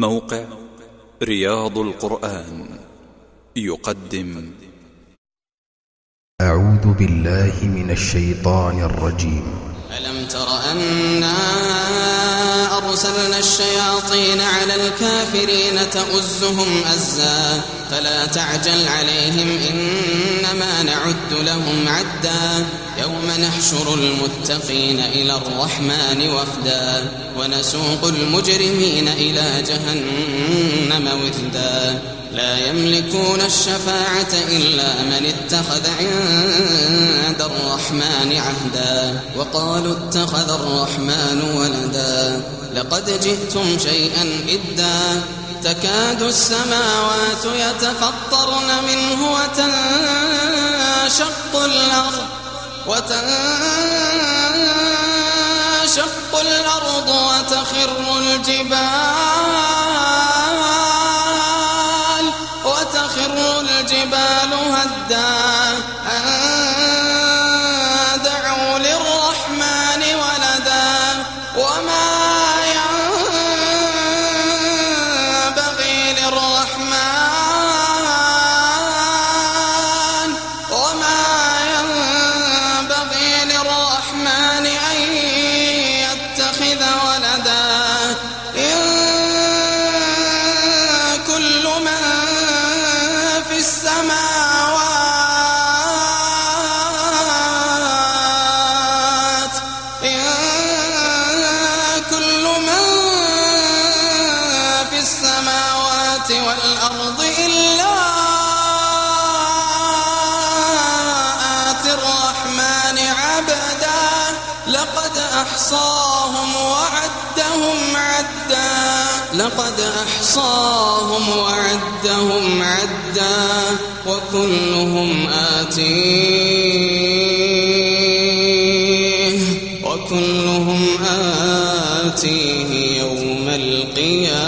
موقع رياض القرآن يقدم. أعوذ بالله من الشيطان الرجيم. ألم تر أنا أرسلنا الشياطين على الكافرين تؤزهم أزا. فلا تعجل عليهم إنما نعد لهم عدا. يوم نحشر المتقين إلى الرحمن وفدا. ونسوق المجرمين إلى جهنم وثدا لا يملكون الشفاعة إلا من اتخذ عند الرحمن عهدا. وقالوا اتخذ الرحمن ولدا. لقد جئتم شيئا إدا. تكاد السماوات يتفطرن منه وتنشق الأرض وتنشق الأرض وتخر الجبال وتخر الجبال هدا. ينبغي والأرض إلا آتي الرحمن عبدا. لقد أحصاهم وعدهم عدا. لقد أحصاهم وعدهم عدا. وكلهم آتيه. وكلهم آتيه يوم القيامة.